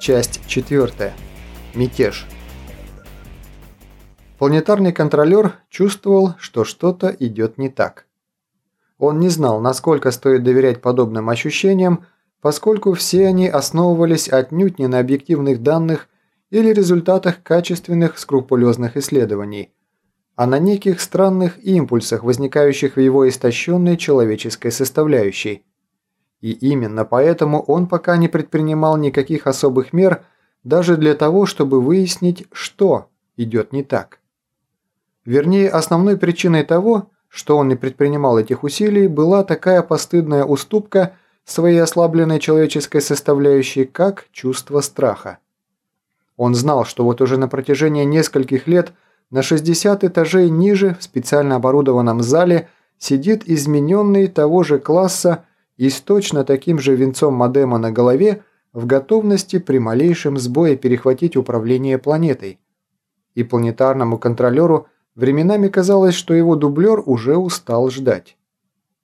Часть 4. Мятеж. Планетарный контролер чувствовал, что что-то идет не так. Он не знал, насколько стоит доверять подобным ощущениям, поскольку все они основывались отнюдь не на объективных данных или результатах качественных скрупулезных исследований, а на неких странных импульсах, возникающих в его истощенной человеческой составляющей – и именно поэтому он пока не предпринимал никаких особых мер даже для того, чтобы выяснить, что идет не так. Вернее, основной причиной того, что он не предпринимал этих усилий, была такая постыдная уступка своей ослабленной человеческой составляющей, как чувство страха. Он знал, что вот уже на протяжении нескольких лет на 60 этажей ниже в специально оборудованном зале сидит измененный того же класса и с точно таким же венцом модема на голове в готовности при малейшем сбое перехватить управление планетой. И планетарному контролеру временами казалось, что его дублер уже устал ждать.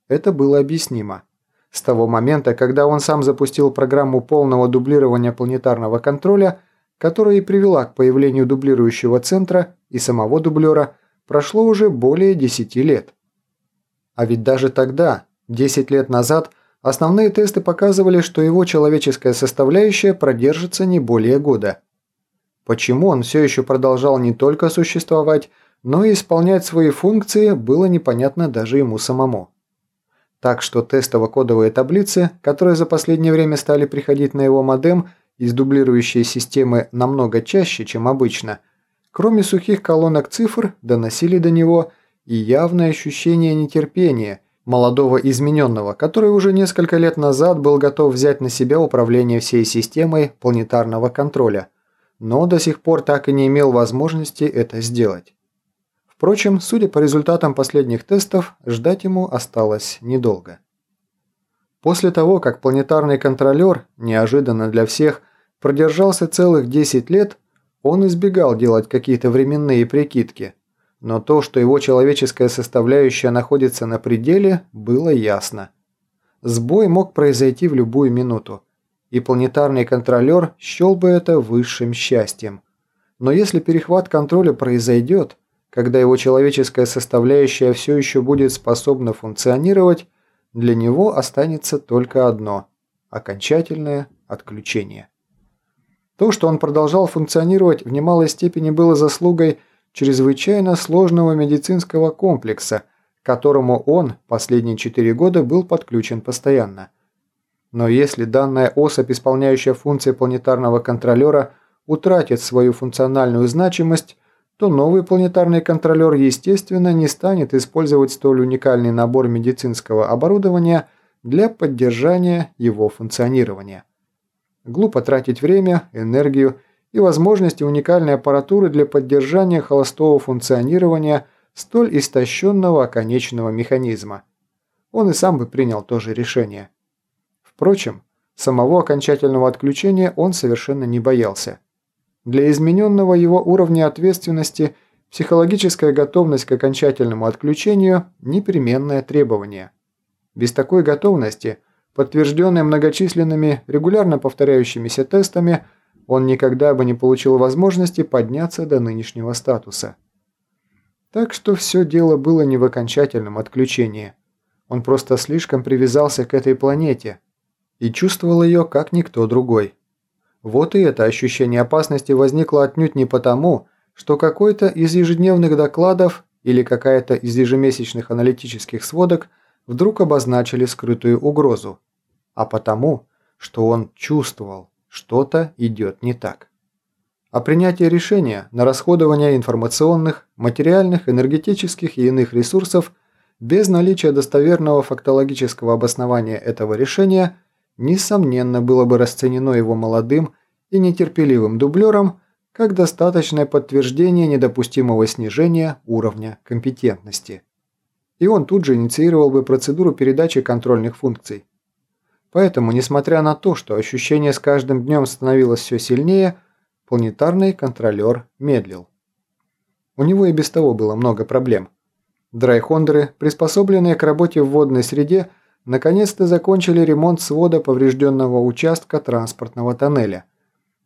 Это было объяснимо. С того момента, когда он сам запустил программу полного дублирования планетарного контроля, которая и привела к появлению дублирующего центра и самого дублера, прошло уже более 10 лет. А ведь даже тогда, 10 лет назад, Основные тесты показывали, что его человеческая составляющая продержится не более года. Почему он все еще продолжал не только существовать, но и исполнять свои функции, было непонятно даже ему самому. Так что тестово-кодовые таблицы, которые за последнее время стали приходить на его модем из дублирующей системы намного чаще, чем обычно, кроме сухих колонок цифр, доносили до него и явное ощущение нетерпения – молодого измененного, который уже несколько лет назад был готов взять на себя управление всей системой планетарного контроля, но до сих пор так и не имел возможности это сделать. Впрочем, судя по результатам последних тестов, ждать ему осталось недолго. После того, как планетарный контролер, неожиданно для всех, продержался целых 10 лет, он избегал делать какие-то временные прикидки – но то, что его человеческая составляющая находится на пределе, было ясно. Сбой мог произойти в любую минуту, и планетарный контролер счел бы это высшим счастьем. Но если перехват контроля произойдет, когда его человеческая составляющая все еще будет способна функционировать, для него останется только одно – окончательное отключение. То, что он продолжал функционировать, в немалой степени было заслугой – чрезвычайно сложного медицинского комплекса, к которому он последние четыре года был подключен постоянно. Но если данная особь, исполняющая функции планетарного контролера, утратит свою функциональную значимость, то новый планетарный контролер, естественно, не станет использовать столь уникальный набор медицинского оборудования для поддержания его функционирования. Глупо тратить время, энергию и возможности уникальной аппаратуры для поддержания холостого функционирования столь истощенного оконечного механизма. Он и сам бы принял то же решение. Впрочем, самого окончательного отключения он совершенно не боялся. Для измененного его уровня ответственности психологическая готовность к окончательному отключению – непременное требование. Без такой готовности, подтвержденной многочисленными регулярно повторяющимися тестами – он никогда бы не получил возможности подняться до нынешнего статуса. Так что все дело было не в окончательном отключении. Он просто слишком привязался к этой планете и чувствовал ее как никто другой. Вот и это ощущение опасности возникло отнюдь не потому, что какой-то из ежедневных докладов или какая-то из ежемесячных аналитических сводок вдруг обозначили скрытую угрозу, а потому, что он чувствовал. Что-то идет не так. А принятие решения на расходование информационных, материальных, энергетических и иных ресурсов без наличия достоверного фактологического обоснования этого решения несомненно было бы расценено его молодым и нетерпеливым дублером как достаточное подтверждение недопустимого снижения уровня компетентности. И он тут же инициировал бы процедуру передачи контрольных функций. Поэтому, несмотря на то, что ощущение с каждым днем становилось все сильнее, планетарный контролер медлил. У него и без того было много проблем. Драйхондеры, приспособленные к работе в водной среде, наконец-то закончили ремонт свода поврежденного участка транспортного тоннеля.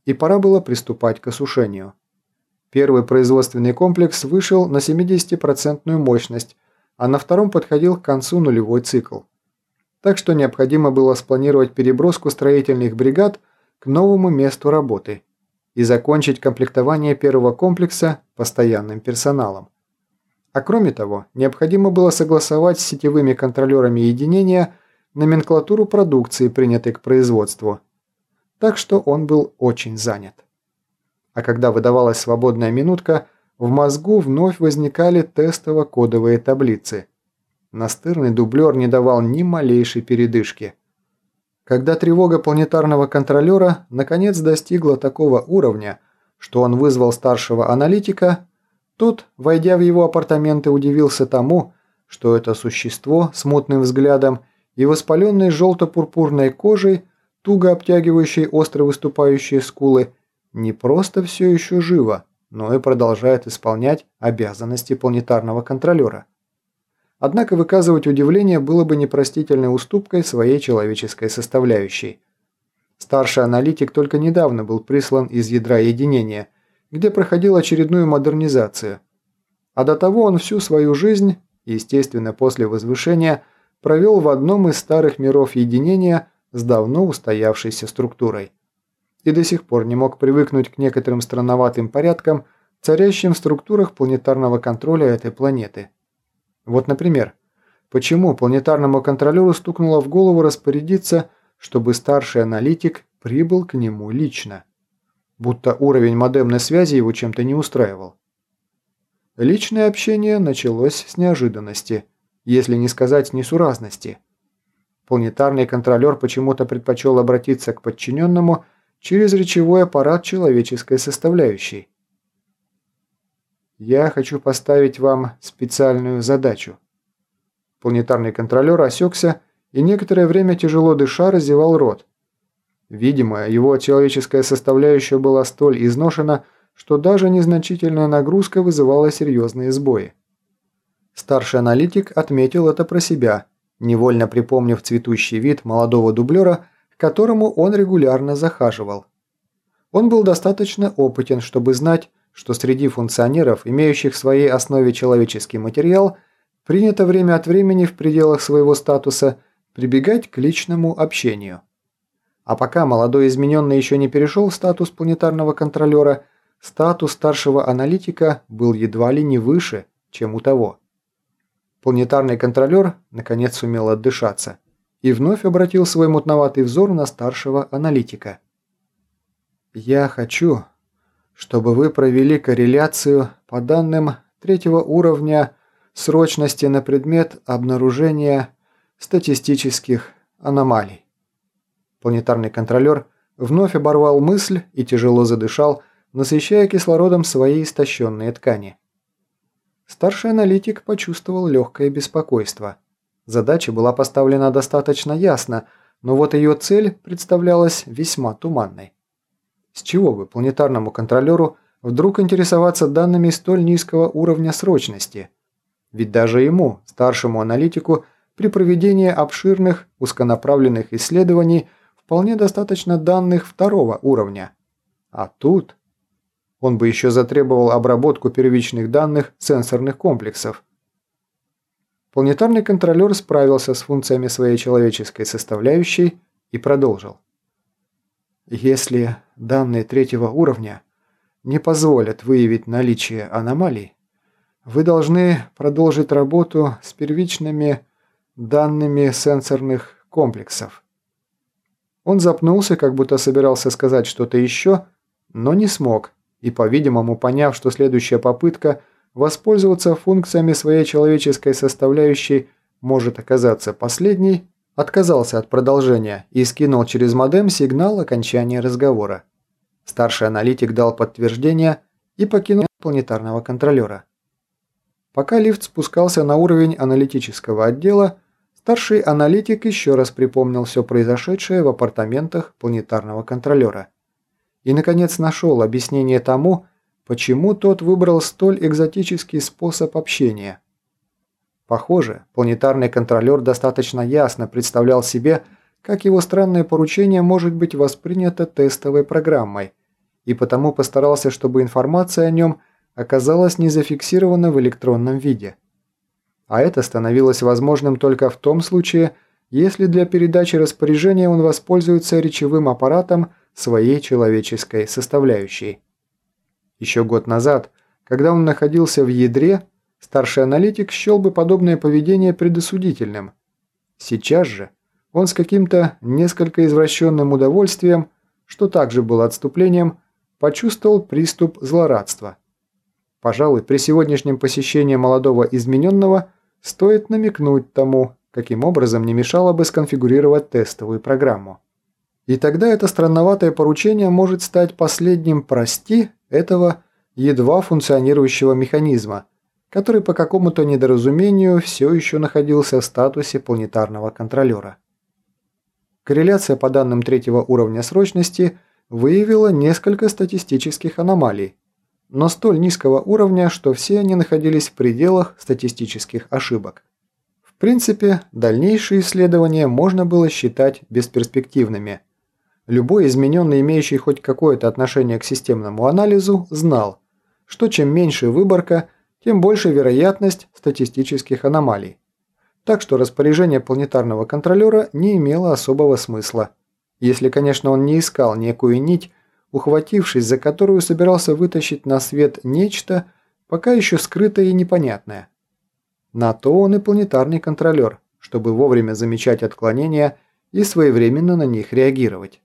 и пора было приступать к осушению. Первый производственный комплекс вышел на 70% мощность, а на втором подходил к концу нулевой цикл. Так что необходимо было спланировать переброску строительных бригад к новому месту работы и закончить комплектование первого комплекса постоянным персоналом. А кроме того, необходимо было согласовать с сетевыми контролерами единения номенклатуру продукции, принятой к производству. Так что он был очень занят. А когда выдавалась свободная минутка, в мозгу вновь возникали тестово-кодовые таблицы. Настырный дублер не давал ни малейшей передышки. Когда тревога планетарного контролера наконец достигла такого уровня, что он вызвал старшего аналитика, тот, войдя в его апартаменты, удивился тому, что это существо с мутным взглядом и воспаленной желто-пурпурной кожей, туго обтягивающей остро выступающие скулы, не просто все еще живо, но и продолжает исполнять обязанности планетарного контролера. Однако выказывать удивление было бы непростительной уступкой своей человеческой составляющей. Старший аналитик только недавно был прислан из ядра единения – где проходил очередную модернизацию. А до того он всю свою жизнь, естественно после возвышения, провел в одном из старых миров единения с давно устоявшейся структурой. И до сих пор не мог привыкнуть к некоторым странноватым порядкам, царящим в структурах планетарного контроля этой планеты. Вот, например, почему планетарному контролеру стукнуло в голову распорядиться, чтобы старший аналитик прибыл к нему лично будто уровень модемной связи его чем-то не устраивал. Личное общение началось с неожиданности, если не сказать несуразности. Планетарный контролер почему-то предпочел обратиться к подчиненному через речевой аппарат человеческой составляющей. «Я хочу поставить вам специальную задачу». Планетарный контролер осекся и некоторое время тяжело дыша разевал рот, Видимо, его человеческая составляющая была столь изношена, что даже незначительная нагрузка вызывала серьезные сбои. Старший аналитик отметил это про себя, невольно припомнив цветущий вид молодого дублера, к которому он регулярно захаживал. Он был достаточно опытен, чтобы знать, что среди функционеров, имеющих в своей основе человеческий материал, принято время от времени в пределах своего статуса прибегать к личному общению. А пока молодой измененный еще не перешел в статус планетарного контролера, статус старшего аналитика был едва ли не выше, чем у того. Планетарный контролер наконец сумел отдышаться и вновь обратил свой мутноватый взор на старшего аналитика. «Я хочу, чтобы вы провели корреляцию по данным третьего уровня срочности на предмет обнаружения статистических аномалий. Планетарный контролер вновь оборвал мысль и тяжело задышал, насыщая кислородом свои истощенные ткани. Старший аналитик почувствовал легкое беспокойство. Задача была поставлена достаточно ясно, но вот ее цель представлялась весьма туманной. С чего бы планетарному контролеру вдруг интересоваться данными столь низкого уровня срочности? Ведь даже ему, старшему аналитику, при проведении обширных узконаправленных исследований – вполне достаточно данных второго уровня. А тут... Он бы еще затребовал обработку первичных данных сенсорных комплексов. Планетарный контролер справился с функциями своей человеческой составляющей и продолжил. Если данные третьего уровня не позволят выявить наличие аномалий, вы должны продолжить работу с первичными данными сенсорных комплексов. Он запнулся, как будто собирался сказать что-то еще, но не смог, и, по-видимому, поняв, что следующая попытка воспользоваться функциями своей человеческой составляющей может оказаться последней, отказался от продолжения и скинул через модем сигнал окончания разговора. Старший аналитик дал подтверждение и покинул планетарного контролера. Пока лифт спускался на уровень аналитического отдела, Старший аналитик еще раз припомнил все произошедшее в апартаментах планетарного контролера. И, наконец, нашел объяснение тому, почему тот выбрал столь экзотический способ общения. Похоже, планетарный контролер достаточно ясно представлял себе, как его странное поручение может быть воспринято тестовой программой, и потому постарался, чтобы информация о нем оказалась не зафиксирована в электронном виде. А это становилось возможным только в том случае, если для передачи распоряжения он воспользуется речевым аппаратом своей человеческой составляющей. Еще год назад, когда он находился в ядре, старший аналитик счел бы подобное поведение предосудительным. Сейчас же он с каким-то несколько извращенным удовольствием, что также было отступлением, почувствовал приступ злорадства. Пожалуй, при сегодняшнем посещении молодого измененного стоит намекнуть тому, каким образом не мешало бы сконфигурировать тестовую программу. И тогда это странноватое поручение может стать последним «прости» этого едва функционирующего механизма, который по какому-то недоразумению все еще находился в статусе планетарного контролера. Корреляция по данным третьего уровня срочности выявила несколько статистических аномалий, но столь низкого уровня, что все они находились в пределах статистических ошибок. В принципе, дальнейшие исследования можно было считать бесперспективными. Любой измененный, имеющий хоть какое-то отношение к системному анализу, знал, что чем меньше выборка, тем больше вероятность статистических аномалий. Так что распоряжение планетарного контролера не имело особого смысла. Если, конечно, он не искал некую нить, ухватившись за которую собирался вытащить на свет нечто, пока еще скрытое и непонятное. На то он и планетарный контролер, чтобы вовремя замечать отклонения и своевременно на них реагировать.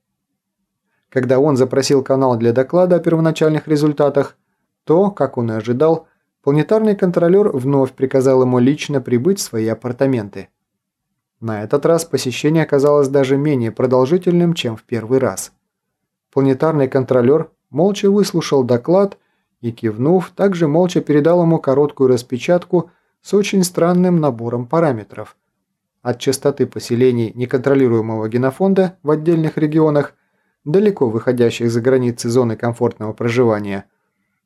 Когда он запросил канал для доклада о первоначальных результатах, то, как он и ожидал, планетарный контролер вновь приказал ему лично прибыть в свои апартаменты. На этот раз посещение оказалось даже менее продолжительным, чем в первый раз. Планетарный контролер молча выслушал доклад и, кивнув, также молча передал ему короткую распечатку с очень странным набором параметров. От частоты поселений неконтролируемого генофонда в отдельных регионах, далеко выходящих за границы зоны комфортного проживания –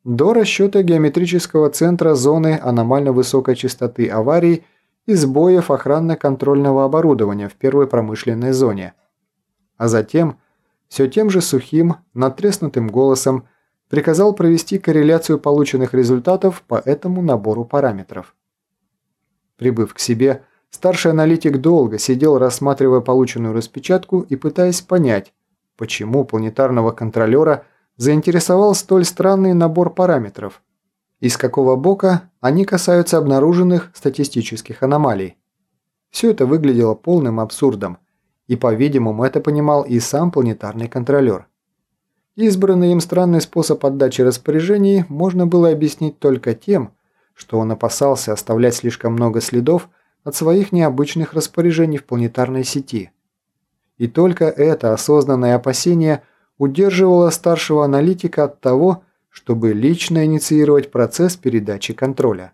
до расчета геометрического центра зоны аномально высокой частоты аварий и сбоев охранно-контрольного оборудования в первой промышленной зоне. А затем, все тем же сухим, натреснутым голосом, приказал провести корреляцию полученных результатов по этому набору параметров. Прибыв к себе, старший аналитик долго сидел, рассматривая полученную распечатку и пытаясь понять, почему планетарного контролера – заинтересовал столь странный набор параметров, из какого бока они касаются обнаруженных статистических аномалий. Все это выглядело полным абсурдом, и, по-видимому, это понимал и сам планетарный контролер. Избранный им странный способ отдачи распоряжений можно было объяснить только тем, что он опасался оставлять слишком много следов от своих необычных распоряжений в планетарной сети. И только это осознанное опасение – удерживала старшего аналитика от того, чтобы лично инициировать процесс передачи контроля.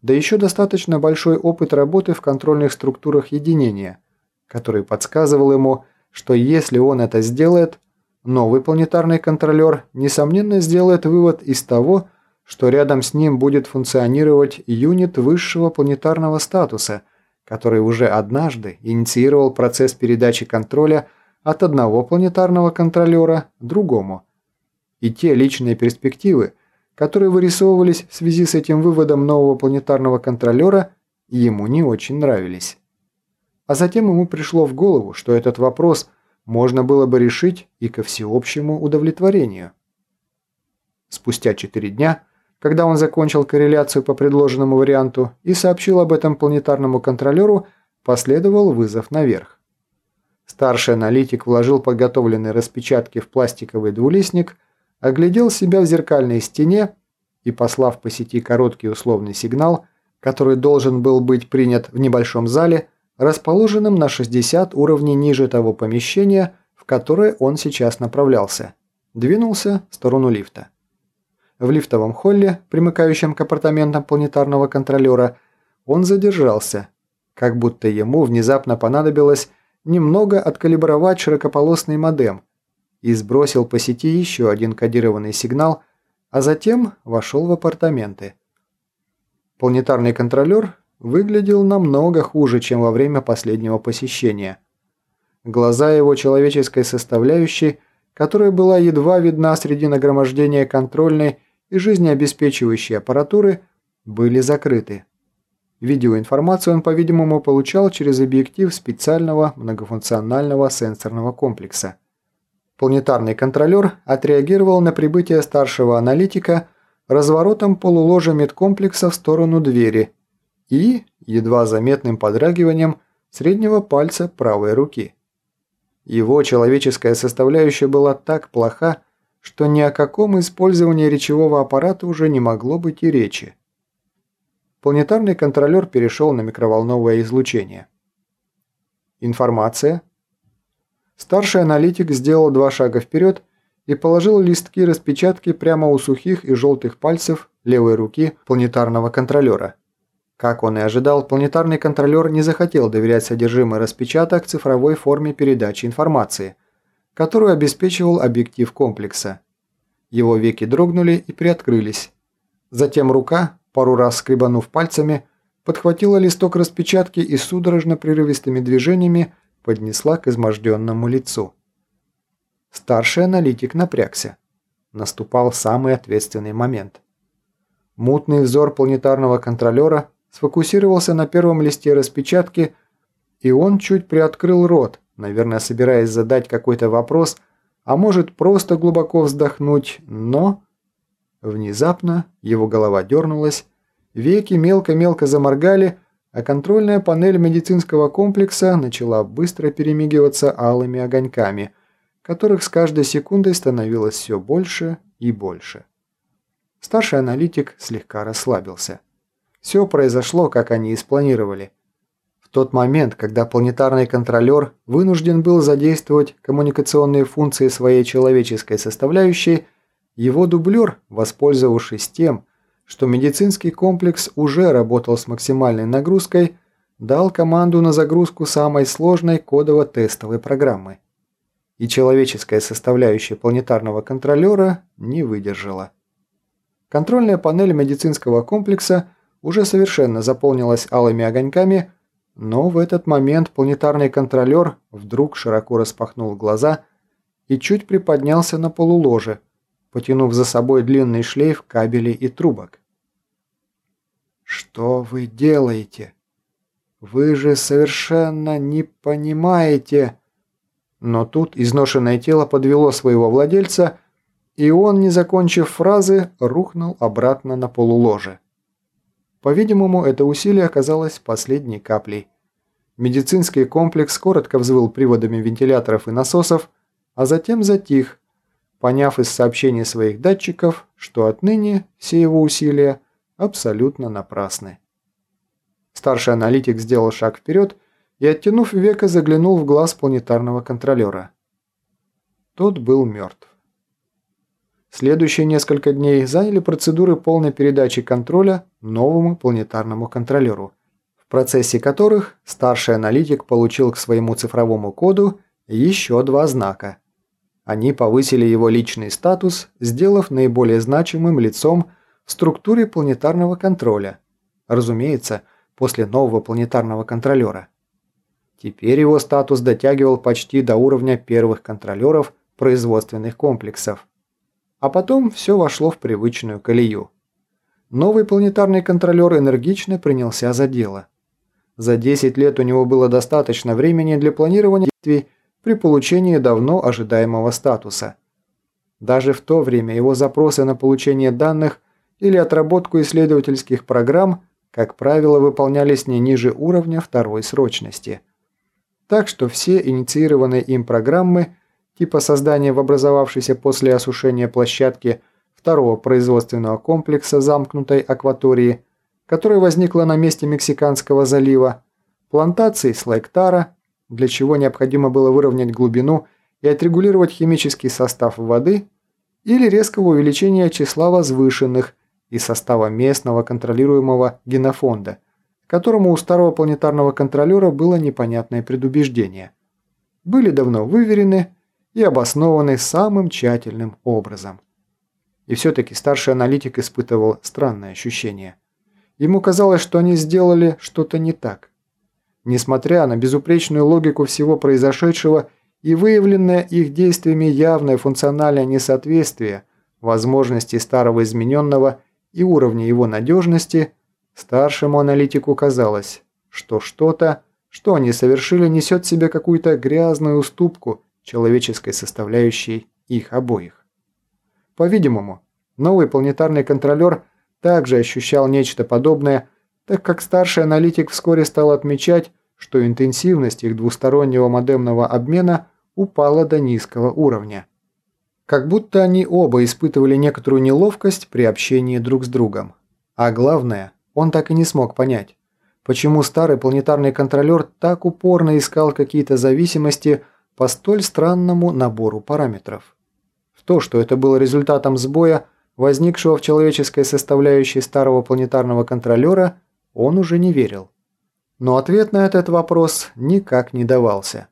Да еще достаточно большой опыт работы в контрольных структурах единения, который подсказывал ему, что если он это сделает, новый планетарный контролер, несомненно, сделает вывод из того, что рядом с ним будет функционировать юнит высшего планетарного статуса, который уже однажды инициировал процесс передачи контроля от одного планетарного контролера другому. И те личные перспективы, которые вырисовывались в связи с этим выводом нового планетарного контролера, ему не очень нравились. А затем ему пришло в голову, что этот вопрос можно было бы решить и ко всеобщему удовлетворению. Спустя четыре дня, когда он закончил корреляцию по предложенному варианту и сообщил об этом планетарному контролеру, последовал вызов наверх. Старший аналитик вложил подготовленные распечатки в пластиковый двулистник, оглядел себя в зеркальной стене и, послав по сети короткий условный сигнал, который должен был быть принят в небольшом зале, расположенном на 60 уровней ниже того помещения, в которое он сейчас направлялся, двинулся в сторону лифта. В лифтовом холле, примыкающем к апартаментам планетарного контролера, он задержался, как будто ему внезапно понадобилось немного откалибровать широкополосный модем и сбросил по сети еще один кодированный сигнал, а затем вошел в апартаменты. Планетарный контролер выглядел намного хуже, чем во время последнего посещения. Глаза его человеческой составляющей которая была едва видна среди нагромождения контрольной и жизнеобеспечивающей аппаратуры, были закрыты. Видеоинформацию он, по-видимому, получал через объектив специального многофункционального сенсорного комплекса. Планетарный контролер отреагировал на прибытие старшего аналитика разворотом полуложа медкомплекса в сторону двери и едва заметным подрагиванием среднего пальца правой руки. Его человеческая составляющая была так плоха, что ни о каком использовании речевого аппарата уже не могло быть и речи. Планетарный контролер перешел на микроволновое излучение. Информация. Старший аналитик сделал два шага вперед и положил листки распечатки прямо у сухих и желтых пальцев левой руки планетарного контролера. Как он и ожидал, планетарный контролер не захотел доверять содержимое распечаток цифровой форме передачи информации, которую обеспечивал объектив комплекса. Его веки дрогнули и приоткрылись. Затем рука, пару раз скребанув пальцами, подхватила листок распечатки и судорожно прерывистыми движениями поднесла к изможденному лицу. Старший аналитик напрягся. Наступал самый ответственный момент. Мутный взор планетарного контролера сфокусировался на первом листе распечатки, и он чуть приоткрыл рот, наверное, собираясь задать какой-то вопрос, а может просто глубоко вздохнуть, но... Внезапно его голова дернулась, веки мелко-мелко заморгали, а контрольная панель медицинского комплекса начала быстро перемигиваться алыми огоньками – которых с каждой секундой становилось все больше и больше. Старший аналитик слегка расслабился. Все произошло, как они и спланировали. В тот момент, когда планетарный контролер вынужден был задействовать коммуникационные функции своей человеческой составляющей, его дублер, воспользовавшись тем, что медицинский комплекс уже работал с максимальной нагрузкой, дал команду на загрузку самой сложной кодово-тестовой программы и человеческая составляющая планетарного контролера не выдержала. Контрольная панель медицинского комплекса уже совершенно заполнилась алыми огоньками, но в этот момент планетарный контролер вдруг широко распахнул глаза и чуть приподнялся на полуложе, потянув за собой длинный шлейф кабелей и трубок. «Что вы делаете? Вы же совершенно не понимаете...» Но тут изношенное тело подвело своего владельца, и он, не закончив фразы, рухнул обратно на полуложе. По-видимому, это усилие оказалось последней каплей. Медицинский комплекс коротко взвыл приводами вентиляторов и насосов, а затем затих, поняв из сообщений своих датчиков, что отныне все его усилия абсолютно напрасны. Старший аналитик сделал шаг вперед и, оттянув века, заглянул в глаз планетарного контролера. Тот был мертв. Следующие несколько дней заняли процедуры полной передачи контроля новому планетарному контролеру, в процессе которых старший аналитик получил к своему цифровому коду еще два знака. Они повысили его личный статус, сделав наиболее значимым лицом в структуре планетарного контроля, разумеется, после нового планетарного контролера. Теперь его статус дотягивал почти до уровня первых контролеров производственных комплексов. А потом все вошло в привычную колею. Новый планетарный контролер энергично принялся за дело. За 10 лет у него было достаточно времени для планирования действий при получении давно ожидаемого статуса. Даже в то время его запросы на получение данных или отработку исследовательских программ, как правило, выполнялись не ниже уровня второй срочности – так что все инициированные им программы, типа создания в образовавшейся после осушения площадки второго производственного комплекса замкнутой акватории, которая возникла на месте Мексиканского залива, плантации слайктара, для чего необходимо было выровнять глубину и отрегулировать химический состав воды, или резкого увеличения числа возвышенных и состава местного контролируемого генофонда – которому у старого планетарного контролера было непонятное предубеждение, были давно выверены и обоснованы самым тщательным образом. И все-таки старший аналитик испытывал странное ощущение. Ему казалось, что они сделали что-то не так. Несмотря на безупречную логику всего произошедшего и выявленное их действиями явное функциональное несоответствие возможностей старого измененного и уровня его надежности, старшему аналитику казалось, что что-то, что они совершили, несет в себе какую-то грязную уступку человеческой составляющей их обоих. По-видимому, новый планетарный контролер также ощущал нечто подобное, так как старший аналитик вскоре стал отмечать, что интенсивность их двустороннего модемного обмена упала до низкого уровня. Как будто они оба испытывали некоторую неловкость при общении друг с другом. А главное, он так и не смог понять, почему старый планетарный контролер так упорно искал какие-то зависимости по столь странному набору параметров. В то, что это было результатом сбоя, возникшего в человеческой составляющей старого планетарного контролера, он уже не верил. Но ответ на этот вопрос никак не давался.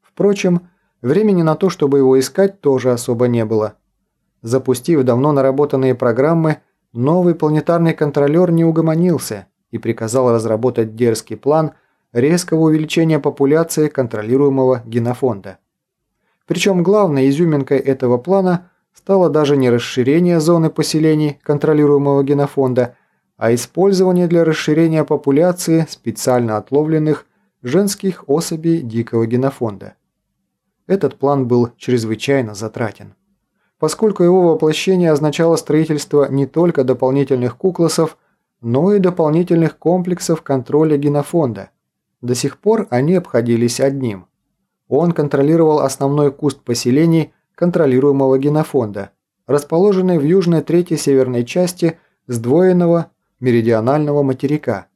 Впрочем, времени на то, чтобы его искать, тоже особо не было. Запустив давно наработанные программы, новый планетарный контролер не угомонился и приказал разработать дерзкий план резкого увеличения популяции контролируемого генофонда. Причем главной изюминкой этого плана стало даже не расширение зоны поселений контролируемого генофонда, а использование для расширения популяции специально отловленных женских особей дикого генофонда. Этот план был чрезвычайно затратен, поскольку его воплощение означало строительство не только дополнительных куклосов, но и дополнительных комплексов контроля генофонда. До сих пор они обходились одним. Он контролировал основной куст поселений контролируемого генофонда, расположенный в южной трети северной части сдвоенного меридионального материка,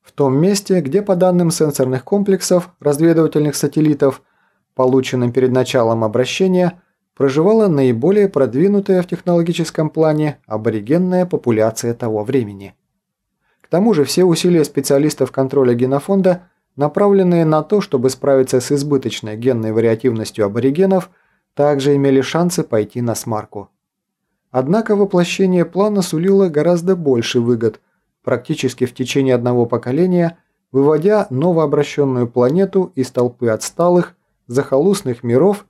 в том месте, где по данным сенсорных комплексов разведывательных сателлитов, полученным перед началом обращения, проживала наиболее продвинутая в технологическом плане аборигенная популяция того времени. К тому же все усилия специалистов контроля генофонда, направленные на то, чтобы справиться с избыточной генной вариативностью аборигенов, также имели шансы пойти на смарку. Однако воплощение плана сулило гораздо больше выгод – практически в течение одного поколения, выводя новообращенную планету из толпы отсталых, захолустных миров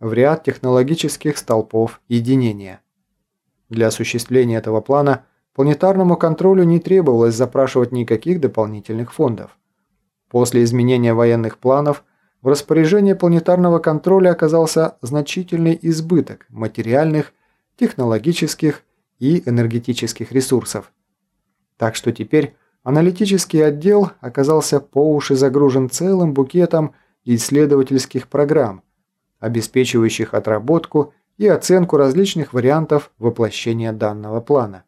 в ряд технологических столпов единения. Для осуществления этого плана планетарному контролю не требовалось запрашивать никаких дополнительных фондов. После изменения военных планов в распоряжении планетарного контроля оказался значительный избыток материальных, технологических и энергетических ресурсов, так что теперь аналитический отдел оказался по уши загружен целым букетом исследовательских программ, обеспечивающих отработку и оценку различных вариантов воплощения данного плана.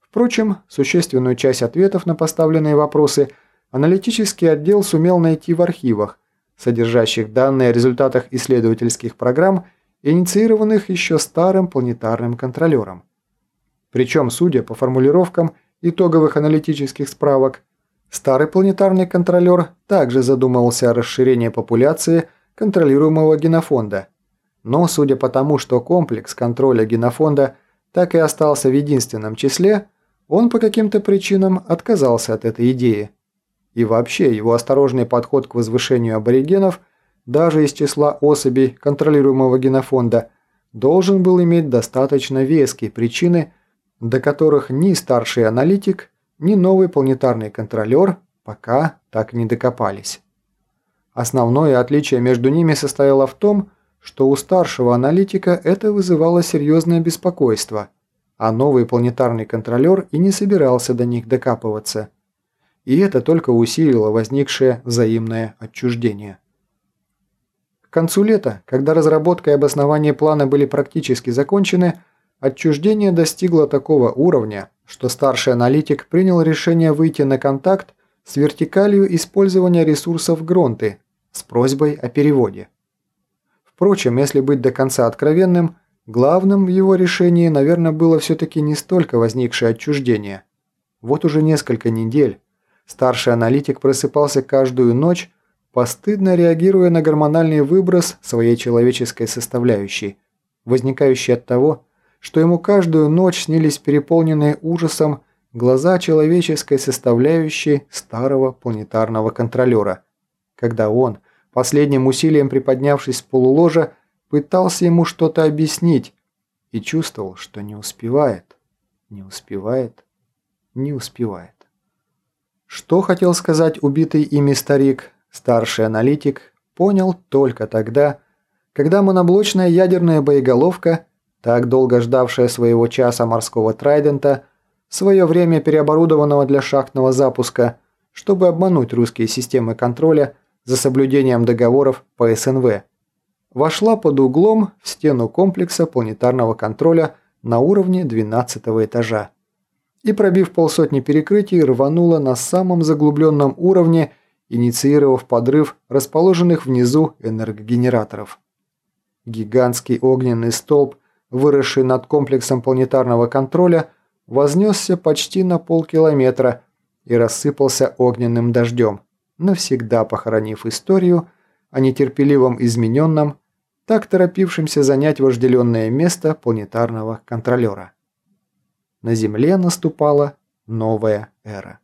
Впрочем, существенную часть ответов на поставленные вопросы аналитический отдел сумел найти в архивах, содержащих данные о результатах исследовательских программ, инициированных еще старым планетарным контролером. Причем, судя по формулировкам, итоговых аналитических справок, старый планетарный контролер также задумывался о расширении популяции контролируемого генофонда. Но судя по тому, что комплекс контроля генофонда так и остался в единственном числе, он по каким-то причинам отказался от этой идеи. И вообще его осторожный подход к возвышению аборигенов даже из числа особей контролируемого генофонда должен был иметь достаточно веские причины – до которых ни старший аналитик, ни новый планетарный контролер пока так не докопались. Основное отличие между ними состояло в том, что у старшего аналитика это вызывало серьезное беспокойство, а новый планетарный контролер и не собирался до них докапываться. И это только усилило возникшее взаимное отчуждение. К концу лета, когда разработка и обоснование плана были практически закончены, Отчуждение достигло такого уровня, что старший аналитик принял решение выйти на контакт с вертикалью использования ресурсов Гронты с просьбой о переводе. Впрочем, если быть до конца откровенным, главным в его решении, наверное, было все-таки не столько возникшее отчуждение. Вот уже несколько недель старший аналитик просыпался каждую ночь, постыдно реагируя на гормональный выброс своей человеческой составляющей, возникающий от того, что ему каждую ночь снились переполненные ужасом глаза человеческой составляющей старого планетарного контролера, когда он, последним усилием приподнявшись с полуложа, пытался ему что-то объяснить и чувствовал, что не успевает, не успевает, не успевает. Что хотел сказать убитый ими старик, старший аналитик, понял только тогда, когда моноблочная ядерная боеголовка, так долго ждавшая своего часа морского Трайдента, свое время переоборудованного для шахтного запуска, чтобы обмануть русские системы контроля за соблюдением договоров по СНВ, вошла под углом в стену комплекса планетарного контроля на уровне 12 этажа и, пробив полсотни перекрытий, рванула на самом заглубленном уровне, инициировав подрыв расположенных внизу энергогенераторов. Гигантский огненный столб, выросший над комплексом планетарного контроля, вознесся почти на полкилометра и рассыпался огненным дождем, навсегда похоронив историю о нетерпеливом измененном так торопившимся занять вожделенное место планетарного контролера. На Земле наступала новая эра.